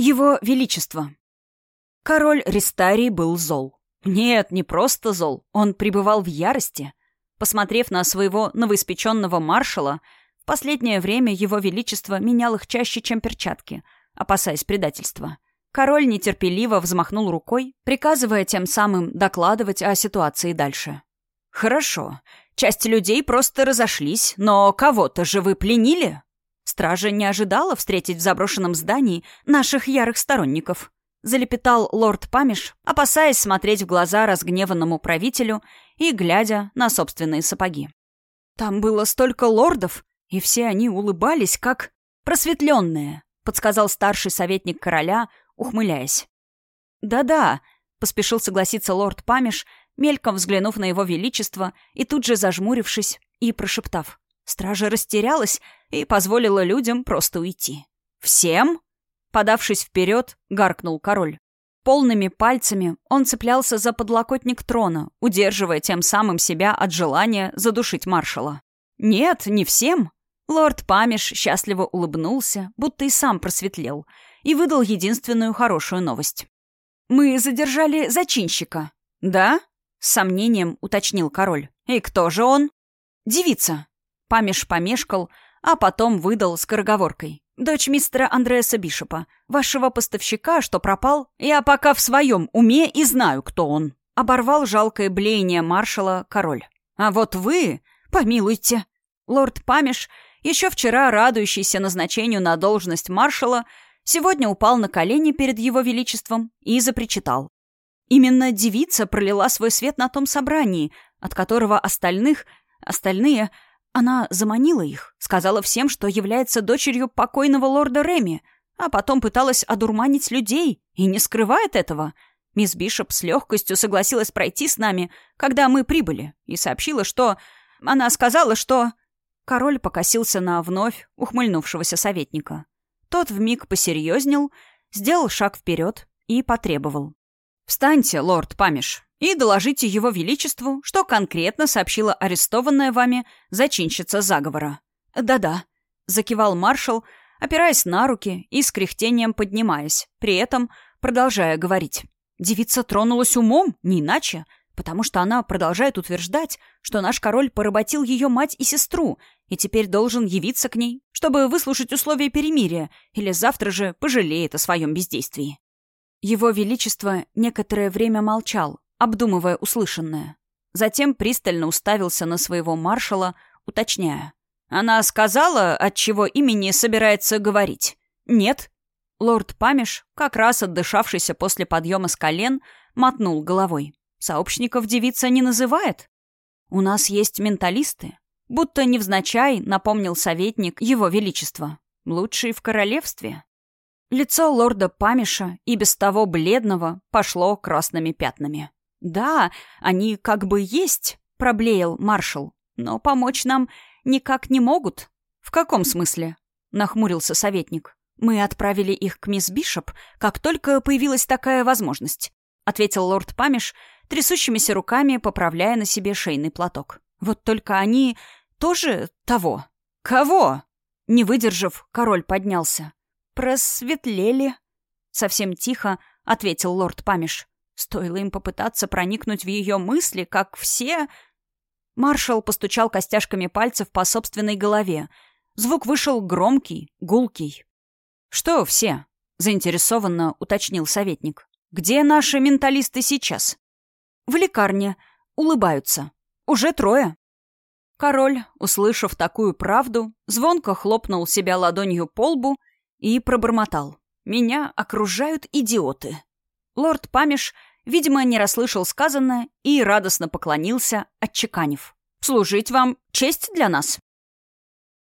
Его Величество. Король Ристарий был зол. Нет, не просто зол, он пребывал в ярости. Посмотрев на своего новоиспеченного маршала, в последнее время его величество менял их чаще, чем перчатки, опасаясь предательства. Король нетерпеливо взмахнул рукой, приказывая тем самым докладывать о ситуации дальше. «Хорошо. Часть людей просто разошлись, но кого-то же вы пленили?» Стража не ожидала встретить в заброшенном здании наших ярых сторонников. Залепетал лорд Памиш, опасаясь смотреть в глаза разгневанному правителю и глядя на собственные сапоги. Там было столько лордов, и все они улыбались, как просветленные, подсказал старший советник короля, ухмыляясь. «Да-да», — поспешил согласиться лорд Памиш, мельком взглянув на его величество и тут же зажмурившись и прошептав. Стража растерялась и позволила людям просто уйти. «Всем?» Подавшись вперед, гаркнул король. Полными пальцами он цеплялся за подлокотник трона, удерживая тем самым себя от желания задушить маршала. «Нет, не всем!» Лорд Памиш счастливо улыбнулся, будто и сам просветлел, и выдал единственную хорошую новость. «Мы задержали зачинщика». «Да?» — с сомнением уточнил король. «И кто же он?» «Девица». Памиш помешкал, а потом выдал скороговоркой. «Дочь мистера Андреаса Бишопа, вашего поставщика, что пропал, я пока в своем уме и знаю, кто он». Оборвал жалкое блеяние маршала король. «А вот вы, помилуйте». Лорд Памиш, еще вчера радующийся назначению на должность маршала, сегодня упал на колени перед его величеством и запричитал. Именно девица пролила свой свет на том собрании, от которого остальных, остальные она заманила их, сказала всем, что является дочерью покойного лорда Реми, а потом пыталась одурманить людей и не скрывает этого. Мисс Бишоп с легкостью согласилась пройти с нами, когда мы прибыли, и сообщила, что... Она сказала, что... Король покосился на вновь ухмыльнувшегося советника. Тот вмиг посерьезнел, сделал шаг вперед и потребовал. «Встаньте, лорд Памиш и доложите его величеству, что конкретно сообщила арестованная вами зачинщица заговора». «Да-да», — закивал маршал, опираясь на руки и с кряхтением поднимаясь, при этом продолжая говорить. «Девица тронулась умом, не иначе, потому что она продолжает утверждать, что наш король поработил ее мать и сестру и теперь должен явиться к ней, чтобы выслушать условия перемирия, или завтра же пожалеет о своем бездействии». Его Величество некоторое время молчал, обдумывая услышанное. Затем пристально уставился на своего маршала, уточняя. «Она сказала, от чего имени собирается говорить?» «Нет». Лорд Памиш, как раз отдышавшийся после подъема с колен, мотнул головой. «Сообщников девица не называет?» «У нас есть менталисты». Будто невзначай напомнил советник его величества. «Лучший в королевстве». Лицо лорда Памиша, и без того бледного, пошло красными пятнами. «Да, они как бы есть», — проблеял маршал. «Но помочь нам никак не могут». «В каком смысле?» — нахмурился советник. «Мы отправили их к мисс Бишоп, как только появилась такая возможность», — ответил лорд Памиш, трясущимися руками поправляя на себе шейный платок. «Вот только они тоже того». «Кого?» Не выдержав, король поднялся. «Просветлели», — совсем тихо ответил лорд Памиш. Стоило им попытаться проникнуть в ее мысли, как все... Маршал постучал костяшками пальцев по собственной голове. Звук вышел громкий, гулкий. «Что все?» — заинтересованно уточнил советник. «Где наши менталисты сейчас?» «В лекарне. Улыбаются. Уже трое». Король, услышав такую правду, звонко хлопнул себя ладонью по лбу и пробормотал. «Меня окружают идиоты». Лорд Памиш Видимо, не расслышал сказанное и радостно поклонился, отчеканив. «Служить вам — честь для нас».